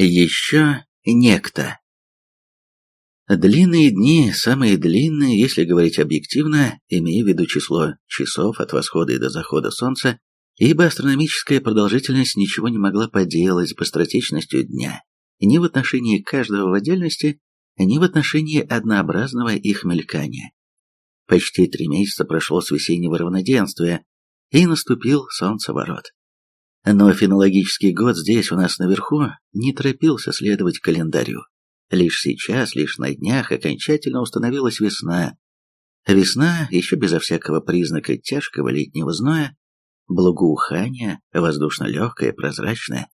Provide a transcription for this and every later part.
Еще некто. Длинные дни, самые длинные, если говорить объективно, имея в виду число часов от восхода и до захода солнца, ибо астрономическая продолжительность ничего не могла поделать с быстротечностью дня, ни в отношении каждого в отдельности, ни в отношении однообразного их мелькания. Почти три месяца прошло с весеннего равноденствия, и наступил солнцеворот. Но фенологический год здесь у нас наверху не торопился следовать календарю. Лишь сейчас, лишь на днях окончательно установилась весна. Весна, еще безо всякого признака тяжкого летнего зноя, благоухания, воздушно-легкая, прозрачная,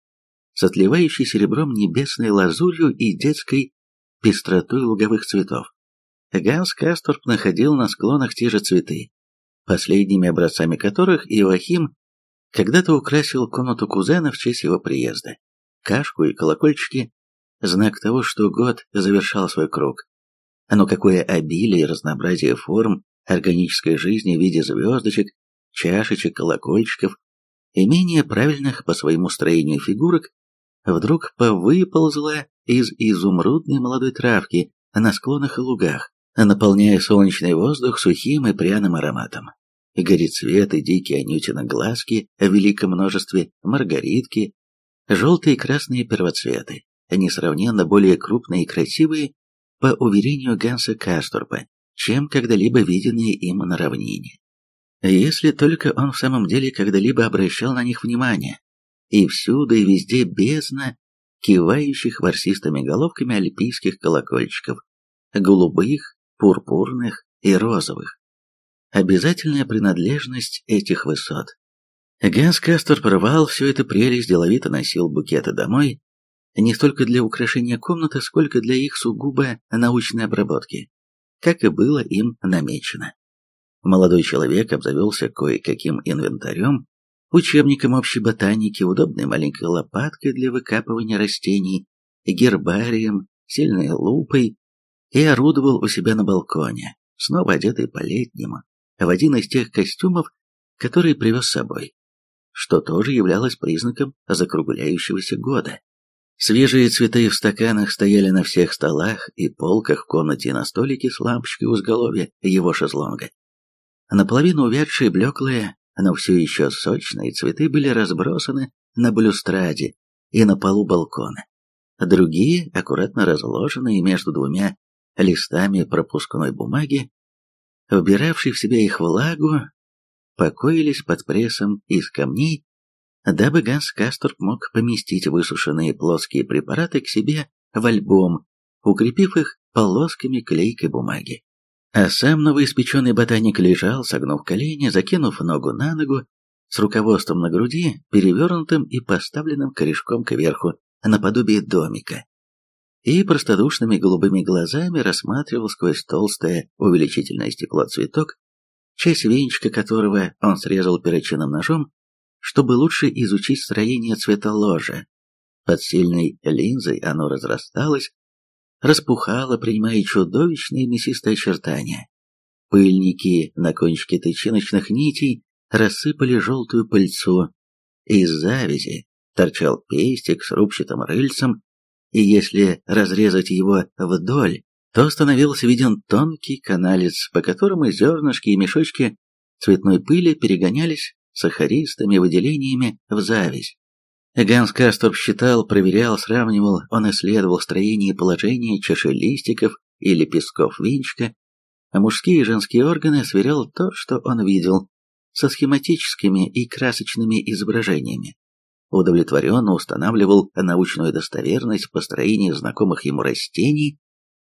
с отливающей серебром небесной лазурью и детской пестротой луговых цветов. Ганс Касторп находил на склонах те же цветы, последними образцами которых Иоахим когда-то украсил комнату кузена в честь его приезда. Кашку и колокольчики – знак того, что год завершал свой круг. Но какое обилие и разнообразие форм органической жизни в виде звездочек, чашечек, колокольчиков и менее правильных по своему строению фигурок вдруг повыползла из изумрудной молодой травки на склонах и лугах, наполняя солнечный воздух сухим и пряным ароматом. Горецветы, дикие анютины глазки в великом множестве, маргаритки, желтые и красные первоцветы, несравненно более крупные и красивые, по уверению Ганса Касторпа, чем когда-либо виденные им на равнине. Если только он в самом деле когда-либо обращал на них внимание, и всюду и везде бездна кивающих ворсистыми головками альпийских колокольчиков, голубых, пурпурных и розовых. Обязательная принадлежность этих высот. Ганс Кастер порвал всю эту прелесть, деловито носил букеты домой, не столько для украшения комнаты, сколько для их сугубо научной обработки, как и было им намечено. Молодой человек обзавелся кое-каким инвентарем, учебником общей ботаники, удобной маленькой лопаткой для выкапывания растений, гербарием, сильной лупой и орудовал у себя на балконе, снова одетый по-летнему, в один из тех костюмов, которые привез с собой, что тоже являлось признаком закругляющегося года. Свежие цветы в стаканах стояли на всех столах и полках в комнате на столике с лампочкой у изголовья его шезлонга. Наполовину увядшие блеклые, но все еще сочные цветы были разбросаны на балюстраде и на полу балкона. Другие, аккуратно разложенные между двумя листами пропускной бумаги, вбиравший в себя их влагу, покоились под прессом из камней, дабы Ганс Касторп мог поместить высушенные плоские препараты к себе в альбом, укрепив их полосками клейкой бумаги. А сам новоиспеченный ботаник лежал, согнув колени, закинув ногу на ногу, с руководством на груди, перевернутым и поставленным корешком кверху, наподобие домика и простодушными голубыми глазами рассматривал сквозь толстое увеличительное стекло цветок, часть венчика которого он срезал перочинным ножом, чтобы лучше изучить строение цвета ложа. Под сильной линзой оно разрасталось, распухало, принимая чудовищные мясистые очертания. Пыльники на кончике тычиночных нитей рассыпали желтую пыльцу. Из завязи торчал пестик с рубчатым рыльцем, и если разрезать его вдоль, то становился виден тонкий каналец, по которому зернышки и мешочки цветной пыли перегонялись сахаристыми выделениями в зависть. Ганс Кастоп считал, проверял, сравнивал, он исследовал строение и положение чашелистиков и лепестков венчика, а мужские и женские органы сверял то, что он видел, со схематическими и красочными изображениями удовлетворенно устанавливал научную достоверность построения знакомых ему растений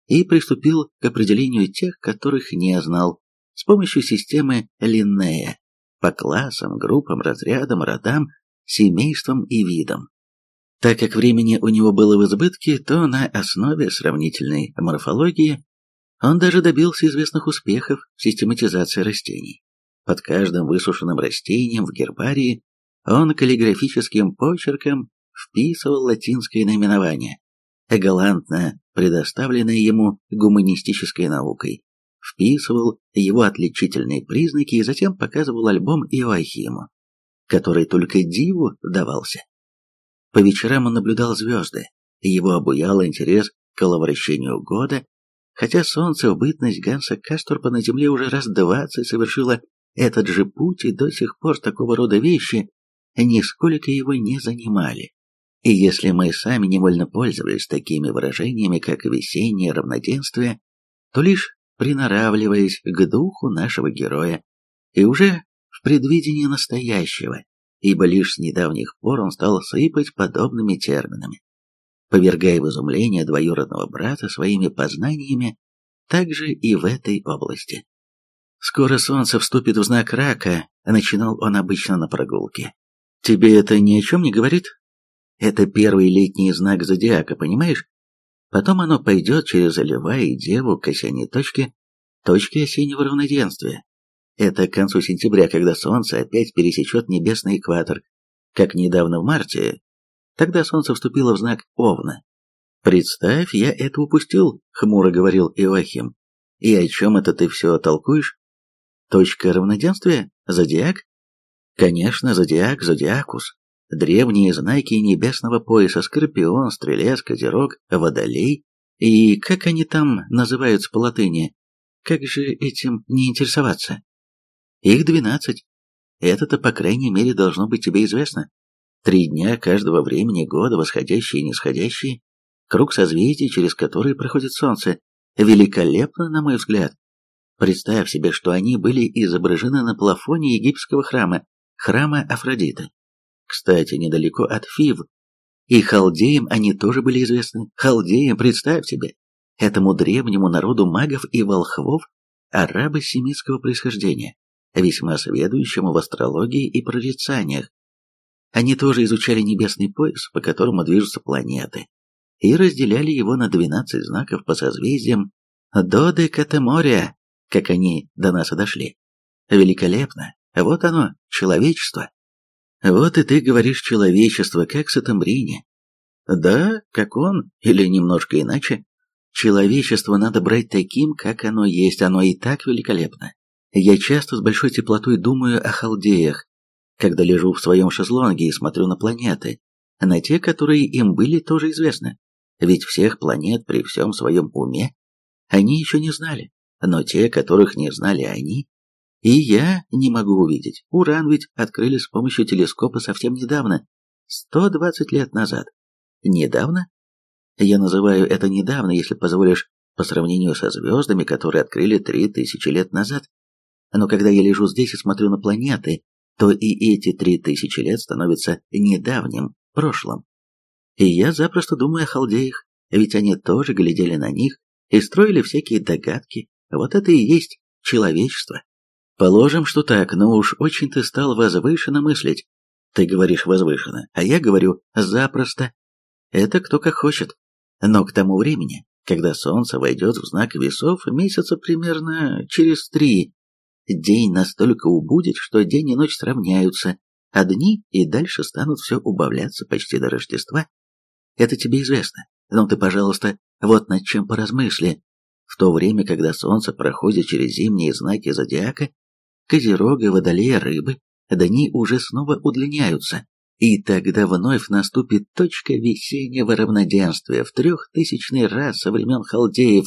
и приступил к определению тех, которых не знал, с помощью системы Линнея по классам, группам, разрядам, родам, семействам и видам. Так как времени у него было в избытке, то на основе сравнительной морфологии он даже добился известных успехов в систематизации растений. Под каждым высушенным растением в гербарии он каллиграфическим почерком вписывал латинское наименование, галантно предоставленное ему гуманистической наукой, вписывал его отличительные признаки и затем показывал альбом Иоахиму, который только диву давался. По вечерам он наблюдал звезды, его обуял интерес к коловращению года, хотя солнце в бытность Ганса Касторпа на Земле уже раз двадцать совершило этот же путь, и до сих пор такого рода вещи нисколько его не занимали. И если мы сами невольно пользовались такими выражениями, как весеннее равноденствие, то лишь приноравливаясь к духу нашего героя, и уже в предвидении настоящего, ибо лишь с недавних пор он стал сыпать подобными терминами, повергая в изумление двоюродного брата своими познаниями также и в этой области. «Скоро солнце вступит в знак рака», — начинал он обычно на прогулке. «Тебе это ни о чем не говорит?» Это первый летний знак зодиака, понимаешь? Потом оно пойдет через льва и деву к осенней точке, точке осеннего равноденствия. Это к концу сентября, когда Солнце опять пересечет небесный экватор, как недавно в марте. Тогда Солнце вступило в знак Овна. «Представь, я это упустил», — хмуро говорил Иоахим. «И о чем это ты все толкуешь? Точка равноденствия? Зодиак?» «Конечно, зодиак, зодиакус. Древние знаки небесного пояса Скорпион, Стрелец, Козерог, Водолей и как они там называются по латыни? Как же этим не интересоваться? Их двенадцать. Это-то, по крайней мере, должно быть тебе известно. Три дня каждого времени года, восходящие и нисходящие, круг созвездий, через который проходит Солнце, великолепно, на мой взгляд. Представь себе, что они были изображены на плафоне египетского храма, храма Афродиты. Кстати, недалеко от Фив. И халдеям они тоже были известны. Халдеям, представь себе, этому древнему народу магов и волхвов, арабы семитского происхождения, весьма сведущему в астрологии и прорицаниях. Они тоже изучали небесный пояс, по которому движутся планеты, и разделяли его на 12 знаков по созвездиям до Декатемория, как они до нас и дошли. Великолепно. Вот оно, человечество. Вот и ты говоришь человечество, как Сатамбрине. Да, как он, или немножко иначе. Человечество надо брать таким, как оно есть, оно и так великолепно. Я часто с большой теплотой думаю о халдеях, когда лежу в своем шезлонге и смотрю на планеты, на те, которые им были тоже известны. Ведь всех планет при всем своем уме они еще не знали, но те, которых не знали они, и я не могу увидеть. Уран ведь открыли с помощью телескопа совсем недавно, 120 лет назад. Недавно? Я называю это недавно, если позволишь, по сравнению со звездами, которые открыли 3000 лет назад. Но когда я лежу здесь и смотрю на планеты, то и эти 3000 лет становятся недавним, прошлым. И я запросто думаю о халдеях, ведь они тоже глядели на них и строили всякие догадки. Вот это и есть человечество. Положим, что так, но уж очень ты стал возвышенно мыслить. Ты говоришь возвышенно, а я говорю запросто. Это кто как хочет. Но к тому времени, когда солнце войдет в знак весов, месяца примерно через три, день настолько убудет, что день и ночь сравняются, а дни и дальше станут все убавляться почти до Рождества. Это тебе известно. Но ты, пожалуйста, вот над чем поразмысли. В то время, когда солнце проходит через зимние знаки зодиака, Козерога, Водолея, Рыбы, дни уже снова удлиняются, и тогда вновь наступит точка весеннего равноденствия в трехтысячный раз со времен халдеев,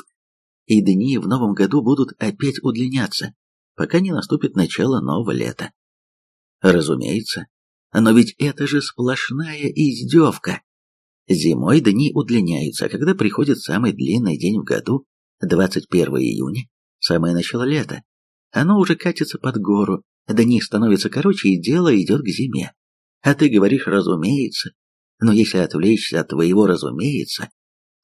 и дни в новом году будут опять удлиняться, пока не наступит начало нового лета. Разумеется, но ведь это же сплошная издевка. Зимой дни удлиняются, а когда приходит самый длинный день в году, 21 июня, самое начало лета, оно уже катится под гору, дни становятся короче, и дело идет к зиме. А ты говоришь «разумеется». Но если отвлечься от твоего «разумеется»,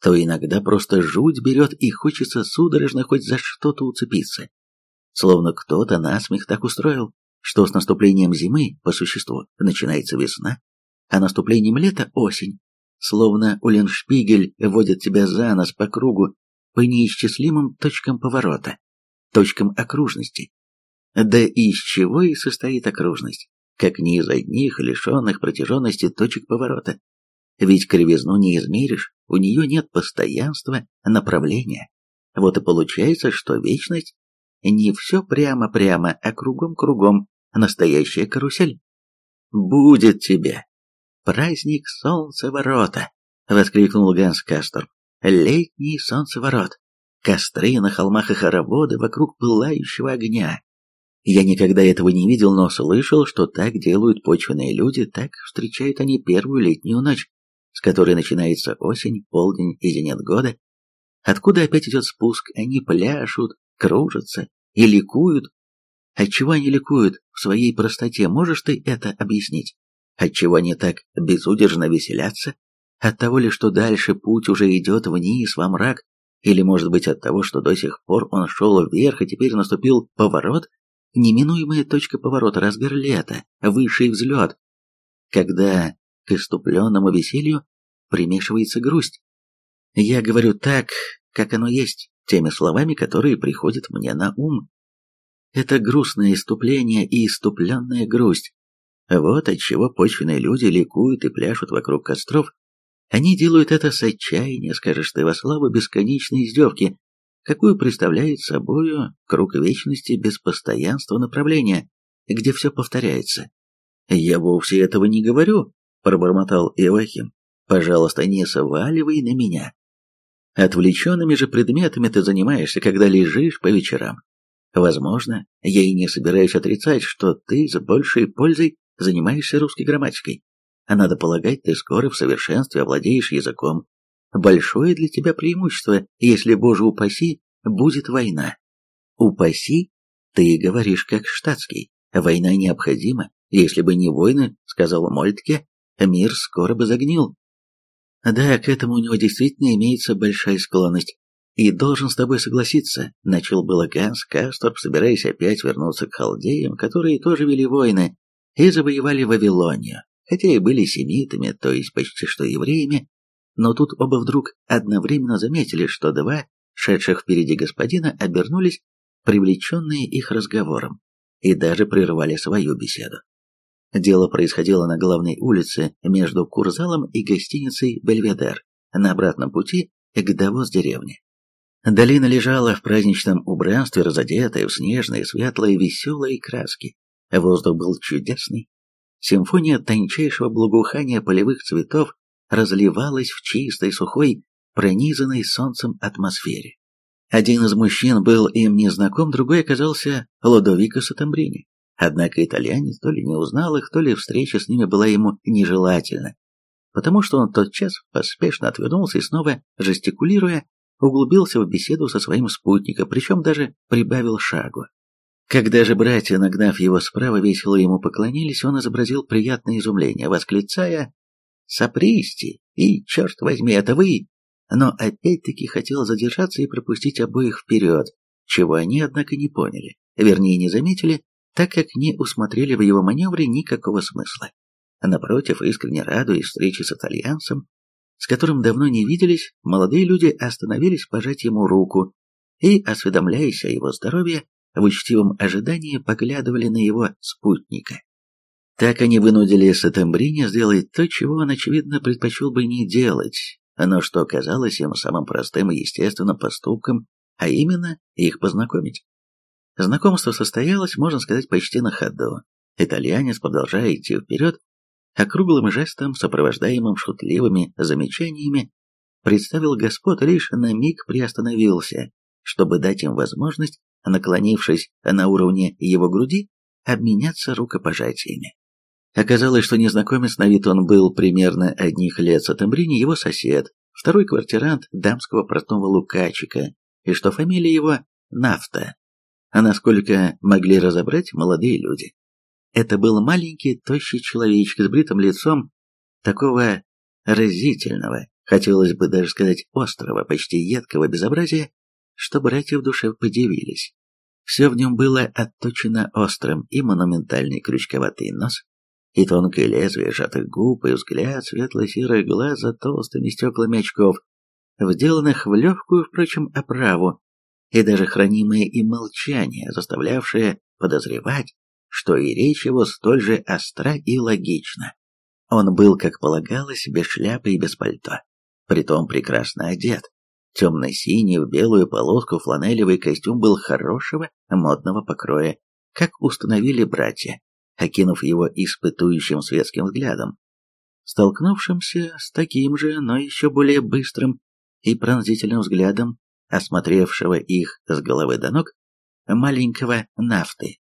то иногда просто жуть берет и хочется судорожно хоть за что-то уцепиться. Словно кто-то насмех так устроил, что с наступлением зимы, по существу, начинается весна, а наступлением лета – осень. Словно Уленшпигель водит тебя за нос по кругу по неисчислимым точкам поворота точкам окружности. Да и из чего и состоит окружность, как не из одних лишенных протяженности точек поворота. Ведь кривизну не измеришь, у нее нет постоянства направления. Вот и получается, что вечность не все прямо-прямо, а кругом-кругом, настоящая карусель. Будет тебе праздник солнца ворота. воскликнул Ганс Кастер. «Летний солнцеворот! Костры на холмах и хороводы вокруг пылающего огня! Я никогда этого не видел, но слышал, что так делают почвенные люди, так встречают они первую летнюю ночь, с которой начинается осень, полдень и зенит года. Откуда опять идет спуск, они пляшут, кружатся и ликуют. Отчего они ликуют в своей простоте, можешь ты это объяснить? Отчего они так безудержно веселятся? От того ли, что дальше путь уже идет вниз, во мрак? Или, может быть, от того, что до сих пор он шел вверх, и теперь наступил поворот? Неминуемая точка поворота, разгар лета, высший взлет, когда к иступленному веселью примешивается грусть. Я говорю так, как оно есть, теми словами, которые приходят мне на ум. Это грустное иступление и иступленная грусть. Вот отчего почвенные люди ликуют и пляшут вокруг костров, они делают это с отчаяния, скажешь ты, во славу бесконечной издевки, какую представляет собою круг вечности без постоянства направления, где все повторяется. «Я вовсе этого не говорю», — пробормотал Иоахим. «Пожалуйста, не сваливай на меня. Отвлеченными же предметами ты занимаешься, когда лежишь по вечерам. Возможно, я и не собираюсь отрицать, что ты с большей пользой занимаешься русской грамматикой. А надо полагать, ты скоро в совершенстве овладеешь языком. Большое для тебя преимущество, если, боже упаси, будет война. Упаси, ты говоришь как штатский. Война необходима. Если бы не войны, сказал Мольтке, мир скоро бы загнил. Да, к этому у него действительно имеется большая склонность. И должен с тобой согласиться, начал было Ганс Касторп, собираясь опять вернуться к халдеям, которые тоже вели войны и завоевали Вавилонию хотя и были семитами, то есть почти что евреями, но тут оба вдруг одновременно заметили, что два, шедших впереди господина, обернулись, привлеченные их разговором, и даже прервали свою беседу. Дело происходило на главной улице между Курзалом и гостиницей «Бельведер» на обратном пути к Давос-деревне. Долина лежала в праздничном убранстве, разодетая в снежные, светлые, веселые краски. Воздух был чудесный, Симфония тончайшего благоухания полевых цветов разливалась в чистой, сухой, пронизанной солнцем атмосфере. Один из мужчин был им незнаком, другой оказался Лодовико Сатамбрини. Однако итальянец то ли не узнал их, то ли встреча с ними была ему нежелательна, потому что он тотчас поспешно отвернулся и снова, жестикулируя, углубился в беседу со своим спутником, причем даже прибавил шагу. Когда же братья, нагнав его справа, весело ему поклонились, он изобразил приятное изумление, восклицая «Сапристи! И, черт возьми, это вы!» Но опять-таки хотел задержаться и пропустить обоих вперед, чего они, однако, не поняли, вернее, не заметили, так как не усмотрели в его маневре никакого смысла. Напротив, искренне радуясь встрече с итальянцем, с которым давно не виделись, молодые люди остановились пожать ему руку и, осведомляясь о его здоровье, в учтивом ожидании поглядывали на его спутника. Так они вынудили Сатембрини сделать то, чего он, очевидно, предпочел бы не делать, но что казалось им самым простым и естественным поступком, а именно их познакомить. Знакомство состоялось, можно сказать, почти на ходу. Итальянец, продолжая идти вперед, округлым жестом, сопровождаемым шутливыми замечаниями, представил господ, лишь на миг приостановился, чтобы дать им возможность наклонившись на уровне его груди, обменяться рукопожатиями. Оказалось, что незнакомец на вид он был примерно одних лет Сатамбрини, его сосед, второй квартирант дамского портного Лукачика, и что фамилия его Нафта. А насколько могли разобрать молодые люди. Это был маленький, тощий человечек с бритым лицом, такого разительного, хотелось бы даже сказать острого, почти едкого безобразия, что братья в душе подивились. Все в нем было отточено острым, и монументальный крючковатый нос, и тонкое лезвие сжатых губ, и взгляд светло-серых глаз за толстыми стеклами очков, вделанных в легкую, впрочем, оправу, и даже хранимое им молчание, заставлявшее подозревать, что и речь его столь же остра и логична. Он был, как полагалось, без шляпы и без пальто, притом прекрасно одет, Темно-синий в белую полоску фланелевый костюм был хорошего, модного покроя, как установили братья, окинув его испытующим светским взглядом. столкнувшимся с таким же, но еще более быстрым и пронзительным взглядом, осмотревшего их с головы до ног, маленького нафты.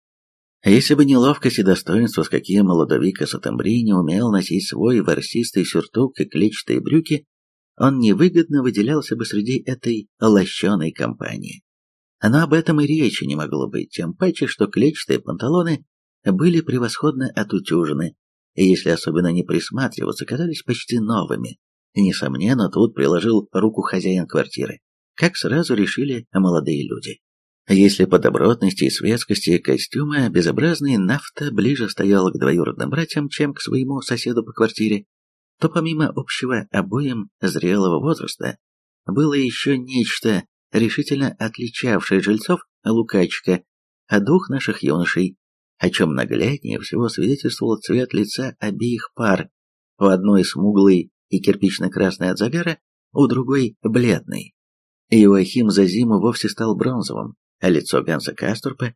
Если бы не ловкость и достоинство, с каким Лодовико Сатамбрини умел носить свой ворсистый сюртук и клетчатые брюки, он невыгодно выделялся бы среди этой лощеной компании. Но об этом и речи не могло быть, тем паче, что клетчатые панталоны были превосходно отутюжены, и если особенно не присматриваться, казались почти новыми. Несомненно, тут приложил руку хозяин квартиры, как сразу решили молодые люди. Если по добротности и светскости костюма безобразный нафта ближе стоял к двоюродным братьям, чем к своему соседу по квартире, то помимо общего обоим зрелого возраста, было еще нечто, решительно отличавшее жильцов Лукачка от двух наших юношей, о чем нагляднее всего свидетельствовал цвет лица обеих пар, у одной смуглый и кирпично-красный от загара, у другой бледный. Иоахим за зиму вовсе стал бронзовым, а лицо Ганса Касторпа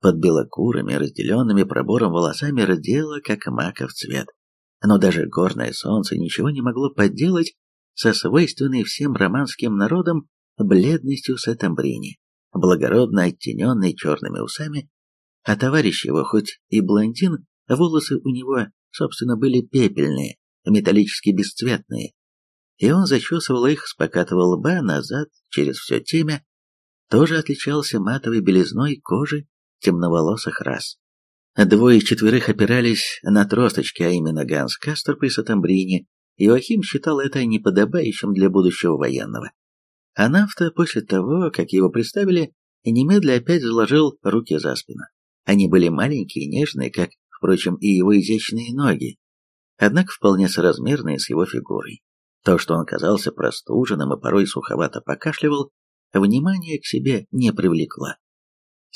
под белокурыми, разделенными пробором волосами родело, как маков цвет. Но даже горное солнце ничего не могло поделать со свойственной всем романским народам бледностью Сетамбрини, благородно оттененной черными усами, а товарищ его, хоть и блондин, волосы у него, собственно, были пепельные, металлически бесцветные, и он зачесывал их с покатого лба назад через все темя, тоже отличался матовой белизной кожи темноволосых рас. Двое из четверых опирались на тросточки, а именно Ганс Касторп и Сатамбрини. Иоахим считал это неподобающим для будущего военного. А Нафта после того, как его представили, немедля опять заложил руки за спину. Они были маленькие и нежные, как, впрочем, и его изящные ноги, однако вполне соразмерные с его фигурой. То, что он казался простуженным и порой суховато покашливал, внимания к себе не привлекло.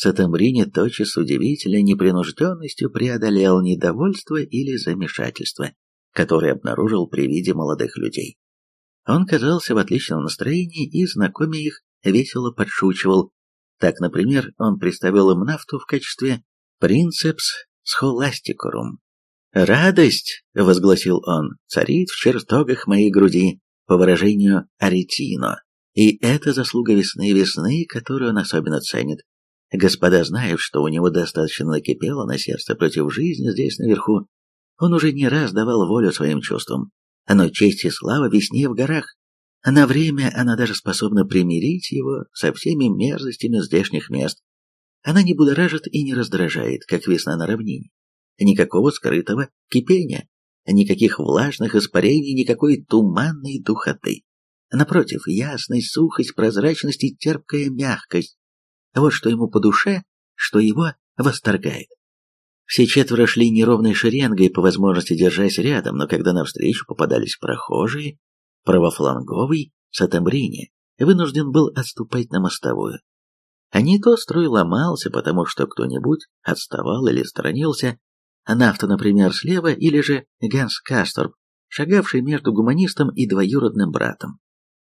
Сатамбрини тотчас удивительной непринужденностью преодолел недовольство или замешательство, которое обнаружил при виде молодых людей. Он казался в отличном настроении и, знакомя их, весело подшучивал. Так, например, он представил им нафту в качестве «принцепс схоластикорум». «Радость!» — возгласил он, — «царит в чертогах моей груди, по выражению Аретино, и это заслуга весны весны, которую он особенно ценит. Господа знают, что у него достаточно накипело на сердце против жизни здесь наверху. Он уже не раз давал волю своим чувствам. Но честь и слава весне в горах. На время она даже способна примирить его со всеми мерзостями здешних мест. Она не будоражит и не раздражает, как весна на равнине. Никакого скрытого кипения, никаких влажных испарений, никакой туманной духоты. Напротив, ясность, сухость, прозрачность и терпкая мягкость, вот что ему по душе, что его восторгает. Все четверо шли неровной шеренгой, по возможности держась рядом, но когда навстречу попадались прохожие, правофланговый Сатамбрини вынужден был отступать на мостовую. А не то строй ломался, потому что кто-нибудь отставал или сторонился, а Нафта, например, слева, или же Ганс Касторб, шагавший между гуманистом и двоюродным братом.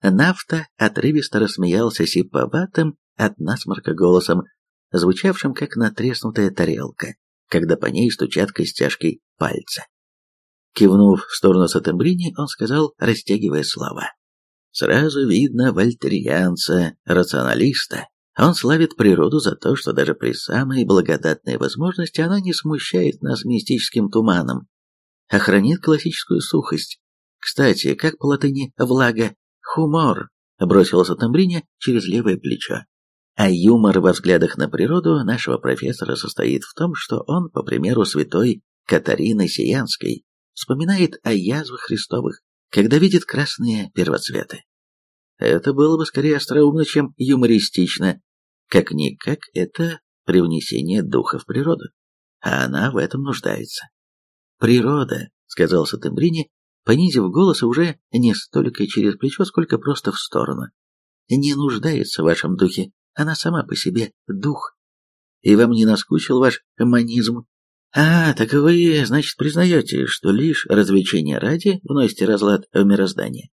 Нафта отрывисто рассмеялся сиповатым от насморка голосом, звучавшим как натреснутая тарелка, когда по ней стучат костяшки пальца. Кивнув в сторону Сатембрини, он сказал, растягивая слова. «Сразу видно вольтерианца, рационалиста. Он славит природу за то, что даже при самой благодатной возможности она не смущает нас мистическим туманом, а хранит классическую сухость. Кстати, как по латыни «влага» — «хумор», бросился Тамбрине через левое плечо. А юмор во взглядах на природу нашего профессора состоит в том, что он, по примеру святой Катарины Сиянской, вспоминает о язвах Христовых, когда видит красные первоцветы. Это было бы скорее остроумно, чем юмористично. Как-никак это привнесение духа в природу, а она в этом нуждается. «Природа», — сказал Сатембрини, понизив голос уже не столько через плечо, сколько просто в сторону, «не нуждается в вашем духе. Она сама по себе дух. И вам не наскучил ваш манизм? А, так вы, значит, признаете, что лишь развлечение ради вносите разлад в мироздание?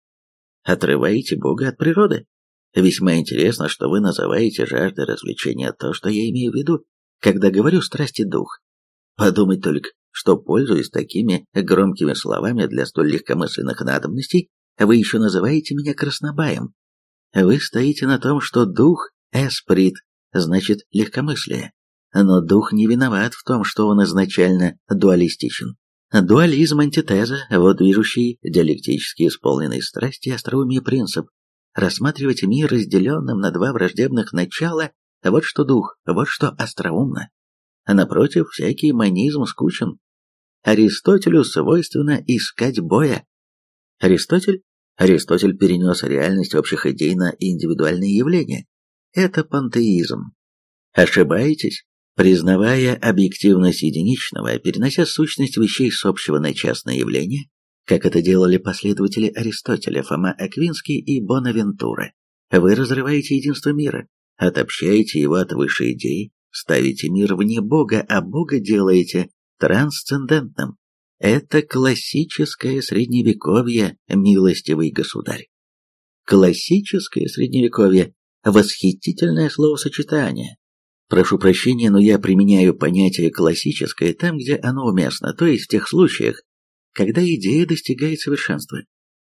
Отрываете Бога от природы? Весьма интересно, что вы называете жаждой развлечения то, что я имею в виду, когда говорю страсти дух. Подумать только, что, пользуясь такими громкими словами для столь легкомысленных надобностей, вы еще называете меня краснобаем. Вы стоите на том, что дух эсприт, значит легкомыслие. Но дух не виноват в том, что он изначально дуалистичен. Дуализм антитеза, вот движущий, диалектически исполненный страсти остроумие принцип. Рассматривать мир разделенным на два враждебных начала, вот что дух, вот что остроумно. А напротив, всякий манизм скучен. Аристотелю свойственно искать боя. Аристотель? Аристотель перенес реальность общих идей на индивидуальные явления. Это пантеизм. Ошибаетесь? Признавая объективность единичного, перенося сущность вещей с общего на частное явление, как это делали последователи Аристотеля, Фома Аквинский и Бонавентура, вы разрываете единство мира, отобщаете его от высшей идеи, ставите мир вне Бога, а Бога делаете трансцендентным. Это классическое средневековье, милостивый государь. Классическое средневековье – восхитительное словосочетание, Прошу прощения, но я применяю понятие «классическое» там, где оно уместно, то есть в тех случаях, когда идея достигает совершенства.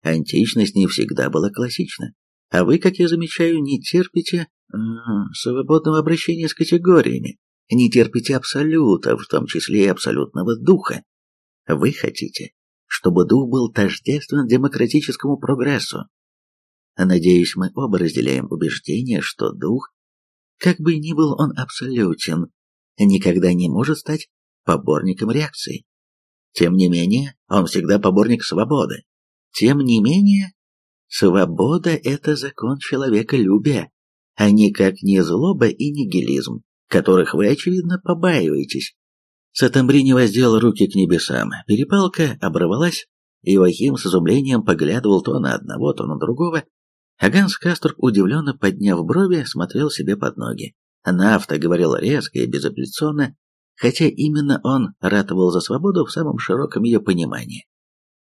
Античность не всегда была классична, а вы, как я замечаю, не терпите свободного обращения с категориями, не терпите абсолюта, в том числе и абсолютного духа. Вы хотите, чтобы дух был тождествен демократическому прогрессу. Надеюсь, мы оба разделяем убеждение, что дух как бы ни был он абсолютен, никогда не может стать поборником реакции. Тем не менее, он всегда поборник свободы. Тем не менее, свобода – это закон человеколюбия, а никак не злоба и нигилизм, которых вы, очевидно, побаиваетесь. Сатамбрини воздел руки к небесам, перепалка оборвалась, и Вахим с изумлением поглядывал то на одного, то на другого, Ганс Касторп, удивленно подняв брови, смотрел себе под ноги. Нафта говорил резко и безапелляционно, хотя именно он ратовал за свободу в самом широком ее понимании.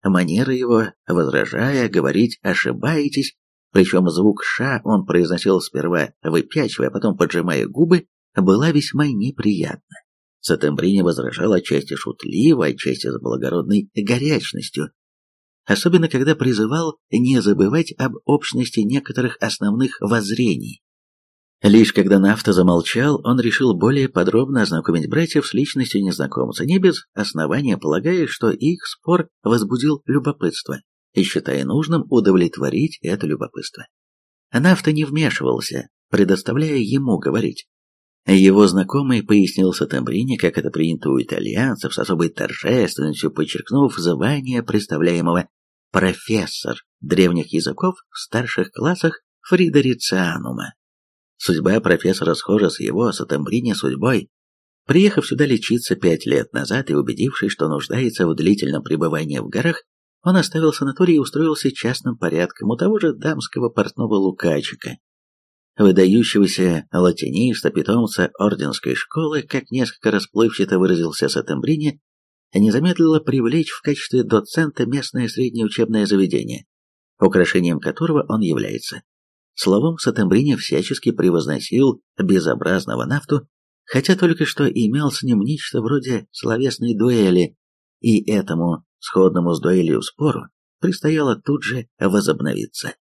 Манера его, возражая, говорить «ошибаетесь», причем звук «ша» он произносил сперва выпячивая, а потом поджимая губы, была весьма неприятна. Сатембрини возражал отчасти шутливо, отчасти с благородной горячностью, особенно когда призывал не забывать об общности некоторых основных воззрений. Лишь когда Нафта замолчал, он решил более подробно ознакомить братьев с личностью незнакомца, не без основания полагая, что их спор возбудил любопытство, и считая нужным удовлетворить это любопытство. Нафта не вмешивался, предоставляя ему говорить. Его знакомый пояснил Сатамбрине, как это принято у итальянцев, с особой торжественностью подчеркнув звание представляемого профессор древних языков в старших классах Фридерицианума. Судьба профессора схожа с его Сатамбрине судьбой. Приехав сюда лечиться пять лет назад и убедившись, что нуждается в длительном пребывании в горах, он оставил санаторий и устроился частным порядком у того же дамского портного Лукачика. Выдающегося латиниста, питомца орденской школы, как несколько расплывчато выразился Сатамбрине, не замедлило привлечь в качестве доцента местное среднее учебное заведение, украшением которого он является. Словом, Сатамбрини всячески превозносил безобразного нафту, хотя только что имел с ним нечто вроде словесной дуэли, и этому, сходному с дуэлью спору, предстояло тут же возобновиться.